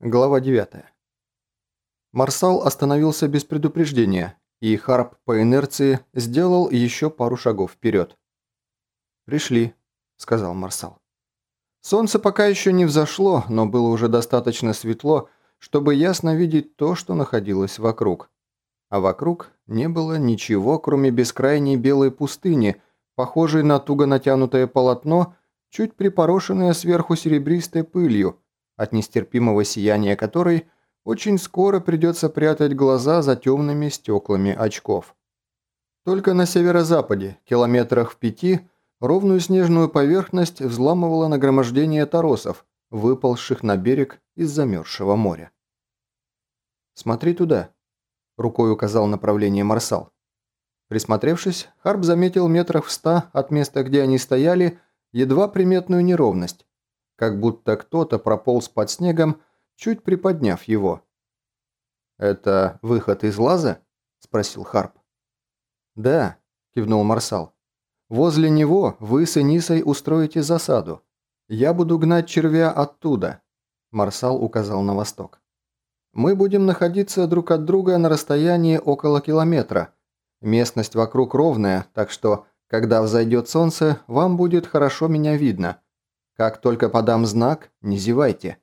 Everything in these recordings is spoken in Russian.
Глава 9. Марсал остановился без предупреждения, и Харп по инерции сделал еще пару шагов вперед. «Пришли», — сказал Марсал. Солнце пока еще не взошло, но было уже достаточно светло, чтобы ясно видеть то, что находилось вокруг. А вокруг не было ничего, кроме бескрайней белой пустыни, похожей на туго натянутое полотно, чуть припорошенное сверху серебристой пылью — от нестерпимого сияния которой очень скоро придется прятать глаза за темными стеклами очков. Только на северо-западе, километрах в пяти, ровную снежную поверхность взламывало нагромождение торосов, выползших на берег из замерзшего моря. «Смотри туда», – рукой указал направление Марсал. Присмотревшись, Харп заметил метрах в ста от места, где они стояли, едва приметную неровность, как будто кто-то прополз под снегом, чуть приподняв его. «Это выход из лаза?» – спросил Харп. «Да», – кивнул Марсал. «Возле него вы с Энисой устроите засаду. Я буду гнать червя оттуда», – Марсал указал на восток. «Мы будем находиться друг от друга на расстоянии около километра. Местность вокруг ровная, так что, когда взойдет солнце, вам будет хорошо меня видно. Как только подам знак, не зевайте».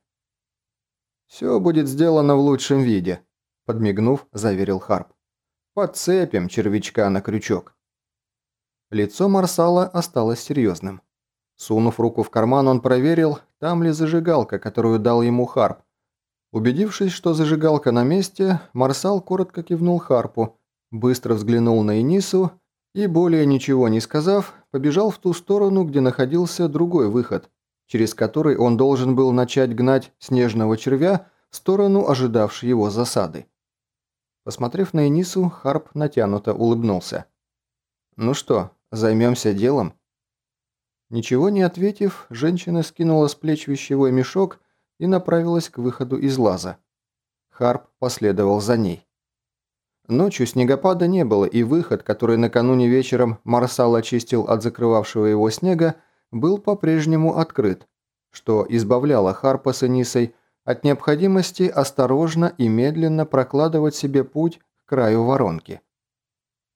«Все будет сделано в лучшем виде», – подмигнув, заверил Харп. «Подцепим червячка на крючок». Лицо Марсала осталось серьезным. Сунув руку в карман, он проверил, там ли зажигалка, которую дал ему Харп. Убедившись, что зажигалка на месте, Марсал коротко кивнул Харпу, быстро взглянул на Энису и, более ничего не сказав, побежал в ту сторону, где находился другой выход, через который он должен был начать гнать снежного червя в сторону ожидавшей его засады. Посмотрев на Энису, Харп натянуто улыбнулся. «Ну что, займемся делом?» Ничего не ответив, женщина скинула с плеч вещевой мешок и направилась к выходу из лаза. Харп последовал за ней. Ночью снегопада не было, и выход, который накануне вечером Марсал очистил от закрывавшего его снега, был по-прежнему открыт, что избавляло Харпа с Энисой от необходимости осторожно и медленно прокладывать себе путь к краю воронки.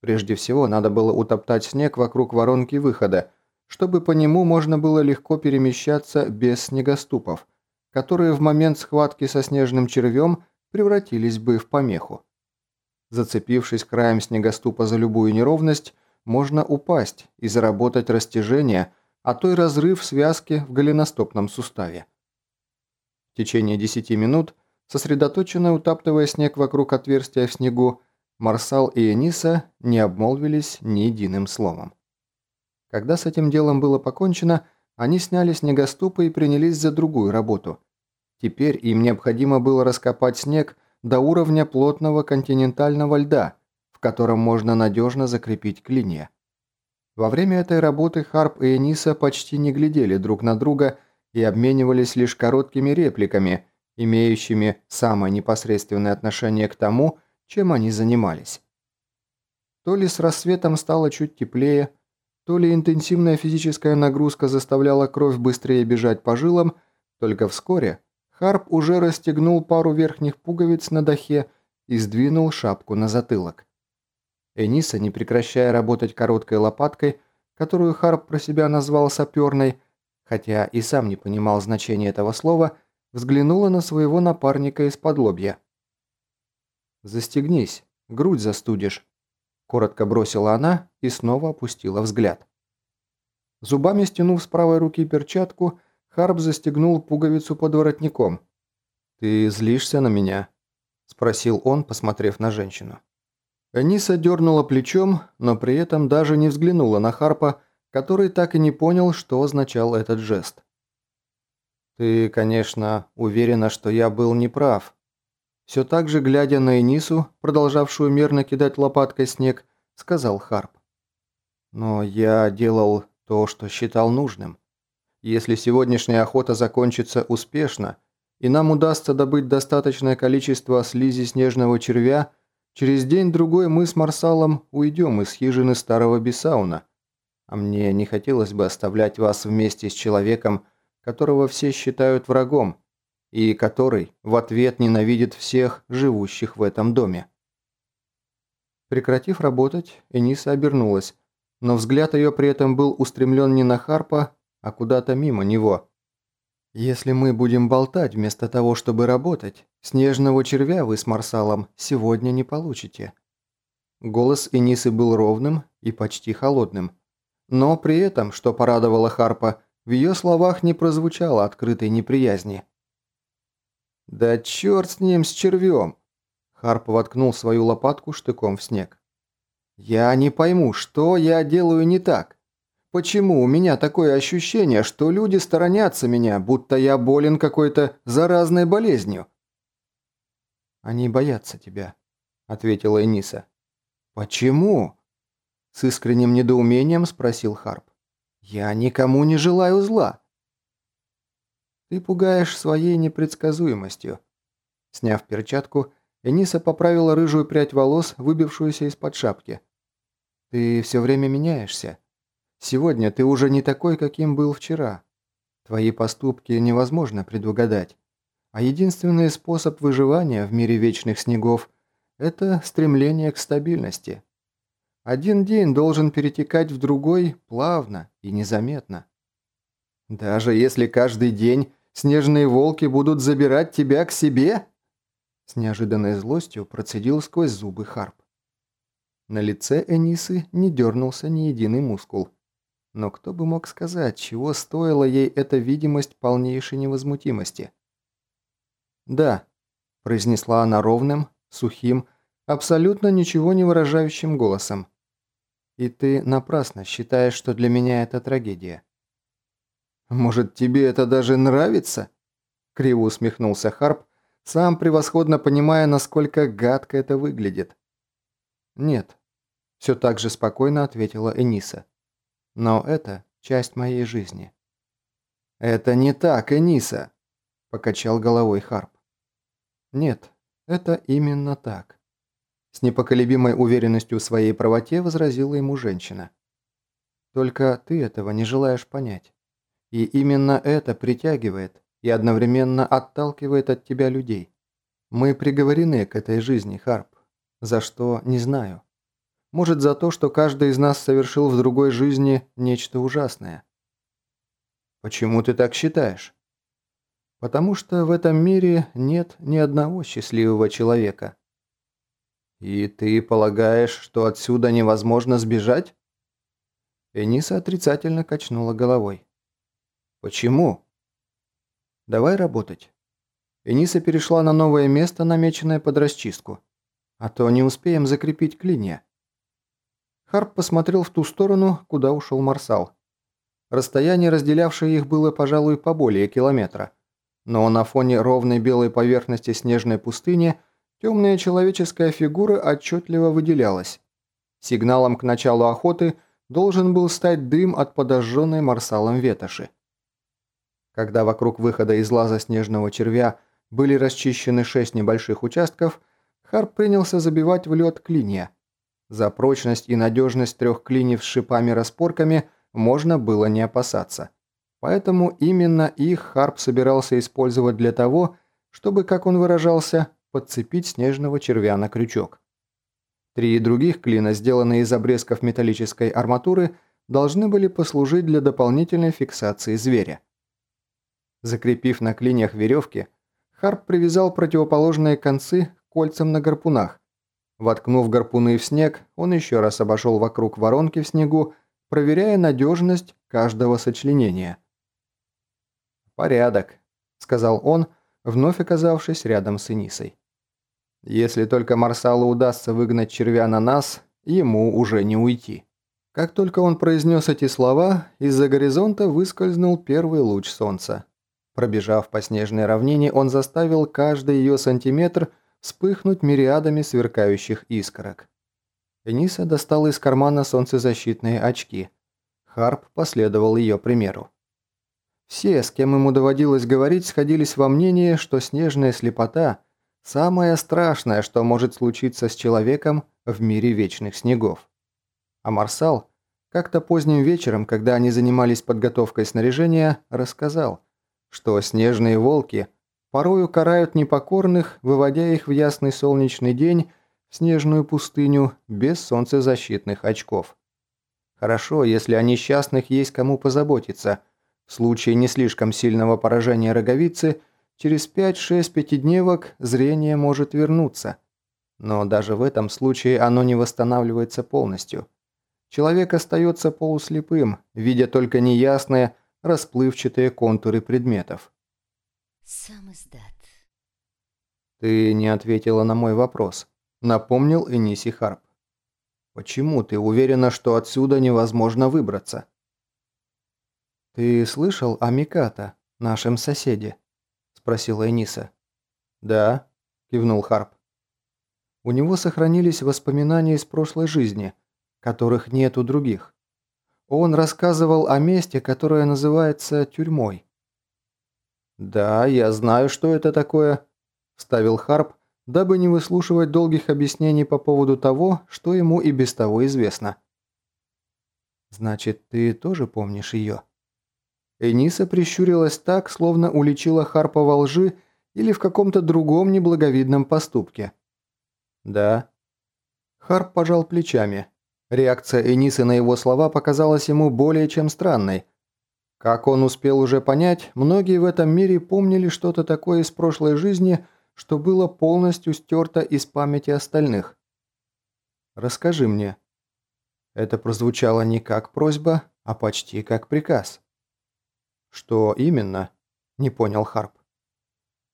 Прежде всего, надо было утоптать снег вокруг воронки выхода, чтобы по нему можно было легко перемещаться без снегоступов, которые в момент схватки со снежным червем превратились бы в помеху. Зацепившись краем снегоступа за любую неровность, можно упасть и заработать растяжение – а то и разрыв связки в голеностопном суставе. В течение 10 минут, сосредоточенно утаптывая снег вокруг отверстия в снегу, Марсал и Эниса не обмолвились ни единым словом. Когда с этим делом было покончено, они сняли снегоступы и принялись за другую работу. Теперь им необходимо было раскопать снег до уровня плотного континентального льда, в котором можно надежно закрепить клинья. Во время этой работы Харп и Эниса почти не глядели друг на друга и обменивались лишь короткими репликами, имеющими самое непосредственное отношение к тому, чем они занимались. То ли с рассветом стало чуть теплее, то ли интенсивная физическая нагрузка заставляла кровь быстрее бежать по жилам, только вскоре Харп уже расстегнул пару верхних пуговиц на дахе и сдвинул шапку на затылок. Эниса, не прекращая работать короткой лопаткой, которую Харп про себя назвал саперной, хотя и сам не понимал значения этого слова, взглянула на своего напарника из-под лобья. «Застегнись, грудь застудишь», – коротко бросила она и снова опустила взгляд. Зубами стянув с правой руки перчатку, Харп застегнул пуговицу под воротником. «Ты злишься на меня?» – спросил он, посмотрев на женщину. Ниса дернула плечом, но при этом даже не взглянула на Харпа, который так и не понял, что означал этот жест. «Ты, конечно, уверена, что я был неправ». Все так же, глядя на Энису, продолжавшую мерно кидать лопаткой снег, сказал Харп. «Но я делал то, что считал нужным. Если сегодняшняя охота закончится успешно, и нам удастся добыть достаточное количество слизи снежного червя, Через день-другой мы с Марсалом уйдем из хижины старого Бесауна, а мне не хотелось бы оставлять вас вместе с человеком, которого все считают врагом, и который в ответ ненавидит всех живущих в этом доме. Прекратив работать, Эниса обернулась, но взгляд ее при этом был устремлен не на Харпа, а куда-то мимо него. «Если мы будем болтать вместо того, чтобы работать, снежного червя вы с Марсалом сегодня не получите». Голос Энисы был ровным и почти холодным. Но при этом, что порадовало Харпа, в ее словах не прозвучало открытой неприязни. «Да черт с ним, с червем!» Харп воткнул свою лопатку штыком в снег. «Я не пойму, что я делаю не так? Почему у меня такое ощущение, что люди сторонятся меня, будто я болен какой-то заразной болезнью?» «Они боятся тебя», — ответила Эниса. «Почему?» — с искренним недоумением спросил Харп. «Я никому не желаю зла». «Ты пугаешь своей непредсказуемостью». Сняв перчатку, Эниса поправила рыжую прядь волос, выбившуюся из-под шапки. «Ты все время меняешься. Сегодня ты уже не такой, каким был вчера. Твои поступки невозможно предугадать. А единственный способ выживания в мире вечных снегов – это стремление к стабильности. Один день должен перетекать в другой плавно и незаметно. Даже если каждый день снежные волки будут забирать тебя к себе?» С неожиданной злостью процедил сквозь зубы Харп. На лице Энисы не дернулся ни единый мускул. Но кто бы мог сказать, чего стоила ей эта видимость полнейшей невозмутимости? «Да», – произнесла она ровным, сухим, абсолютно ничего не выражающим голосом. «И ты напрасно считаешь, что для меня это трагедия». «Может, тебе это даже нравится?» – криво усмехнулся Харп, сам превосходно понимая, насколько гадко это выглядит. «Нет», – все так же спокойно ответила Эниса. «Но это часть моей жизни». «Это не так, Эниса», – покачал головой Харп. «Нет, это именно так», – с непоколебимой уверенностью в своей правоте возразила ему женщина. «Только ты этого не желаешь понять. И именно это притягивает, и одновременно отталкивает от тебя людей. Мы приговорены к этой жизни, Харп. За что, не знаю. Может, за то, что каждый из нас совершил в другой жизни нечто ужасное. Почему ты так считаешь? Потому что в этом мире нет ни одного счастливого человека. И ты полагаешь, что отсюда невозможно сбежать? Эниса отрицательно качнула головой. Почему? Давай работать. Эниса перешла на новое место, намеченное под расчистку. А то не успеем закрепить клинья. Харп посмотрел в ту сторону, куда ушел Марсал. Расстояние, разделявшее их, было, пожалуй, поболее километра. Но на фоне ровной белой поверхности снежной пустыни темная человеческая фигура отчетливо выделялась. Сигналом к началу охоты должен был стать дым от подожженной Марсалом ветоши. Когда вокруг выхода из лаза снежного червя были расчищены шесть небольших участков, Харп принялся забивать в лед клинья. За прочность и надежность трех клиньев с шипами-распорками можно было не опасаться. Поэтому именно их Харп собирался использовать для того, чтобы, как он выражался, подцепить снежного червя на крючок. Три других клина, сделанные из обрезков металлической арматуры, должны были послужить для дополнительной фиксации зверя. Закрепив на клиньях веревки, Харп привязал противоположные концы к кольцам на гарпунах. Воткнув гарпуны в снег, он еще раз обошел вокруг воронки в снегу, проверяя надежность каждого сочленения. «Порядок», — сказал он, вновь оказавшись рядом с Энисой. «Если только Марсалу удастся выгнать червя на нас, ему уже не уйти». Как только он произнес эти слова, из-за горизонта выскользнул первый луч солнца. Пробежав по снежной равнине, он заставил каждый ее сантиметр вспыхнуть мириадами сверкающих искорок. Эниса достала из кармана солнцезащитные очки. Харп последовал ее примеру. Все, с кем ему доводилось говорить, сходились во мнении, что снежная слепота – самое страшное, что может случиться с человеком в мире вечных снегов. А Марсал как-то поздним вечером, когда они занимались подготовкой снаряжения, рассказал – что снежные волки порою карают непокорных, выводя их в ясный солнечный день в снежную пустыню без солнцезащитных очков. Хорошо, если о несчастных есть кому позаботиться. В случае не слишком сильного поражения роговицы, через 5-6 пятидневок зрение может вернуться. Но даже в этом случае оно не восстанавливается полностью. Человек остается полуслепым, видя только неясные, расплывчатые контуры предметов. Сам издат. Ты не ответила на мой вопрос. Напомнил Эниси Харп. Почему ты уверена, что отсюда невозможно выбраться? Ты слышал о Миката, нашем соседе? Спросила Эниса. Да, кивнул Харп. У него сохранились воспоминания из прошлой жизни, которых нет у других. Он рассказывал о месте, которое называется тюрьмой. «Да, я знаю, что это такое», – вставил Харп, дабы не выслушивать долгих объяснений по поводу того, что ему и без того известно. «Значит, ты тоже помнишь ее?» Эниса прищурилась так, словно уличила Харпа во лжи или в каком-то другом неблаговидном поступке. «Да». Харп пожал плечами. Реакция Энисы на его слова показалась ему более чем странной – как он успел уже понять, многие в этом мире помнили что-то такое из прошлой жизни, что было полностью стерто из памяти остальных. «Расскажи мне». Это прозвучало не как просьба, а почти как приказ. «Что именно?» – не понял Харп.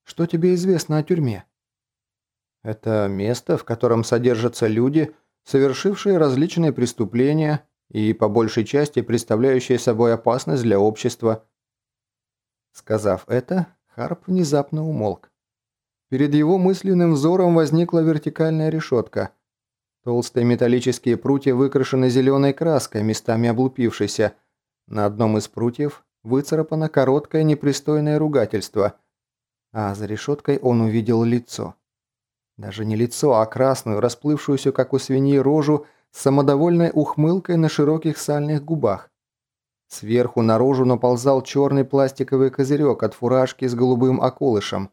«Что тебе известно о тюрьме?» «Это место, в котором содержатся люди, совершившие различные преступления и по большей части представляющие собой опасность для общества. Сказав это, Харп внезапно умолк. Перед его мысленным взором возникла вертикальная решетка. Толстые металлические прутья выкрашены зеленой краской, местами облупившейся. На одном из прутьев выцарапано короткое непристойное ругательство, а за решеткой он увидел лицо. Даже не лицо, а красную, расплывшуюся, как у свиньи, рожу самодовольной ухмылкой на широких сальных губах. Сверху наружу наползал черный пластиковый козырек от фуражки с голубым околышем.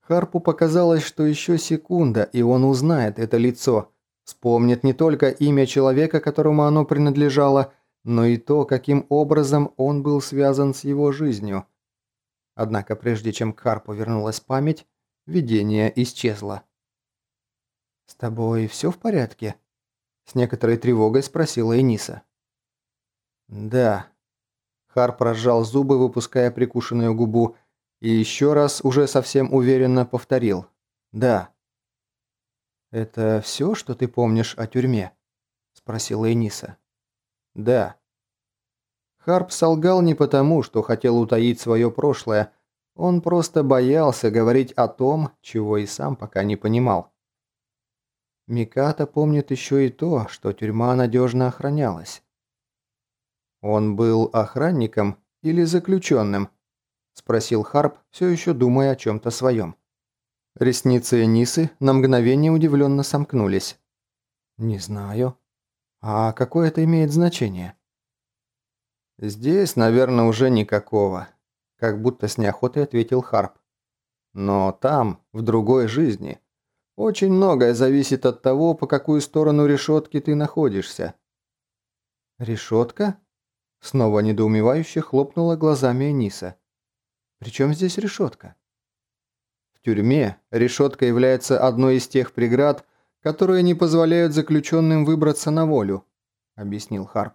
Харпу показалось, что еще секунда, и он узнает это лицо. Вспомнит не только имя человека, которому оно принадлежало, но и то, каким образом он был связан с его жизнью. Однако прежде чем к Харпу вернулась память, видение исчезло. «С тобой все в порядке?» С некоторой тревогой спросила Эниса. «Да». Харп разжал зубы, выпуская прикушенную губу, и еще раз уже совсем уверенно повторил. «Да». «Это все, что ты помнишь о тюрьме?» Спросила Эниса. «Да». Харп солгал не потому, что хотел утаить свое прошлое, он просто боялся говорить о том, чего и сам пока не понимал. Миката помнит еще и то, что тюрьма надежно охранялась. «Он был охранником или заключенным?» – спросил Харп, все еще думая о чем-то своем. Ресницы Нисы на мгновение удивленно сомкнулись. «Не знаю. А какое это имеет значение?» «Здесь, наверное, уже никакого», – как будто с неохотой ответил Харп. «Но там, в другой жизни, очень многое зависит от того, по какую сторону решетки ты находишься. Решетка? Снова недоумевающе хлопнула глазами Эниса. Причем здесь решетка? В тюрьме решетка является одной из тех преград, которые не позволяют заключенным выбраться на волю, объяснил Харп.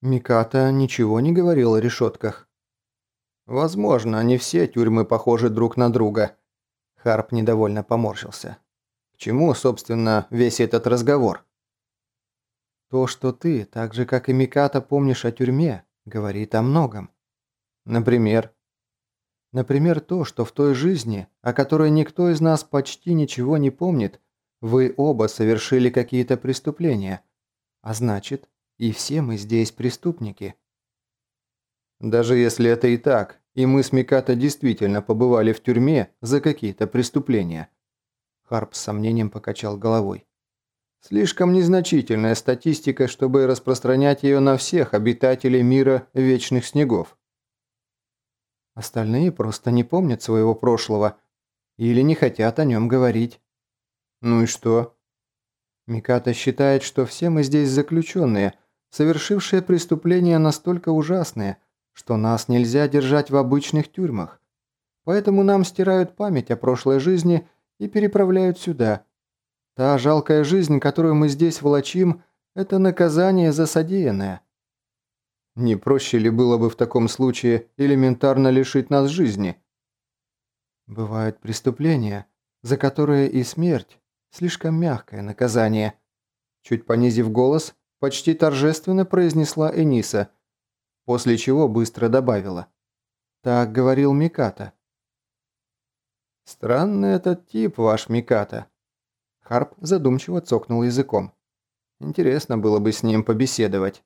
Миката ничего не говорил о решетках. Возможно, не все тюрьмы похожи друг на друга, Харп недовольно поморщился. «К чему, собственно, весь этот разговор?» «То, что ты, так же как и Миката, помнишь о тюрьме, говорит о многом. Например?» «Например, то, что в той жизни, о которой никто из нас почти ничего не помнит, вы оба совершили какие-то преступления. А значит, и все мы здесь преступники». «Даже если это и так, и мы с Миката действительно побывали в тюрьме за какие-то преступления. Харп с сомнением покачал головой. Слишком незначительная статистика, чтобы распространять ее на всех обитателей мира вечных снегов. Остальные просто не помнят своего прошлого или не хотят о нем говорить. Ну и что? Миката считает, что все мы здесь заключенные, совершившие преступления настолько ужасные, что нас нельзя держать в обычных тюрьмах. Поэтому нам стирают память о прошлой жизни и переправляют сюда. Та жалкая жизнь, которую мы здесь волочим, это наказание за содеянное. Не проще ли было бы в таком случае элементарно лишить нас жизни? Бывают преступления, за которые и смерть – слишком мягкое наказание. Чуть понизив голос, почти торжественно произнесла Эниса, после чего быстро добавила. Так говорил Миката. Странный этот тип, ваш Миката. Харп задумчиво цокнул языком. Интересно было бы с ним побеседовать.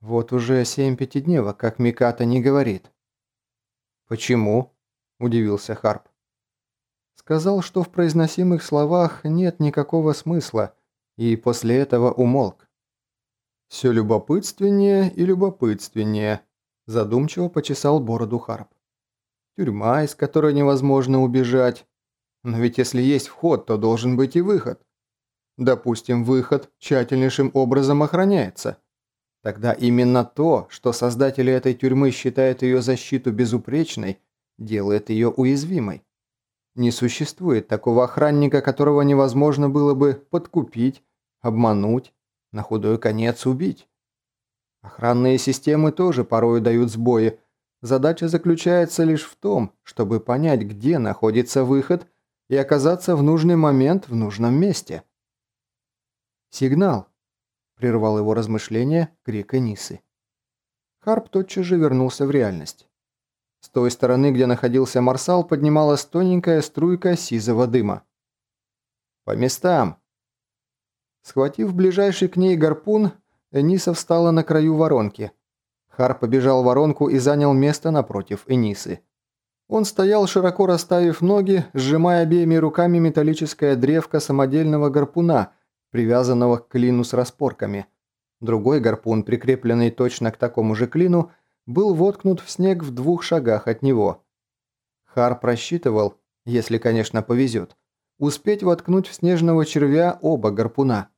Вот уже семь пятидневок, как Миката не говорит. «Почему?» – удивился Харп. Сказал, что в произносимых словах нет никакого смысла, и после этого умолк. «Все любопытственнее и любопытственнее», – задумчиво почесал бороду Харп. «Тюрьма, из которой невозможно убежать. Но ведь если есть вход, то должен быть и выход. Допустим, выход тщательнейшим образом охраняется. Тогда именно то, что создатели этой тюрьмы считают ее защиту безупречной, делает ее уязвимой. Не существует такого охранника, которого невозможно было бы подкупить, обмануть, на худой конец убить. Охранные системы тоже порой дают сбои. Задача заключается лишь в том, чтобы понять, где находится выход и оказаться в нужный момент в нужном месте. Сигнал прервал его размышления крик Энисы. Харп тотчас же вернулся в реальность. С той стороны, где находился Марсал, поднималась тоненькая струйка сизого дыма. «По местам!» Схватив ближайший к ней гарпун, Эниса встала на краю воронки. Харп побежал в воронку и занял место напротив Энисы. Он стоял, широко расставив ноги, сжимая обеими руками металлическое древко самодельного гарпуна – привязанного к клину с распорками. Другой гарпун, прикрепленный точно к такому же клину, был воткнут в снег в двух шагах от него. Хар просчитывал, если, конечно, повезет, успеть воткнуть в снежного червя оба гарпуна.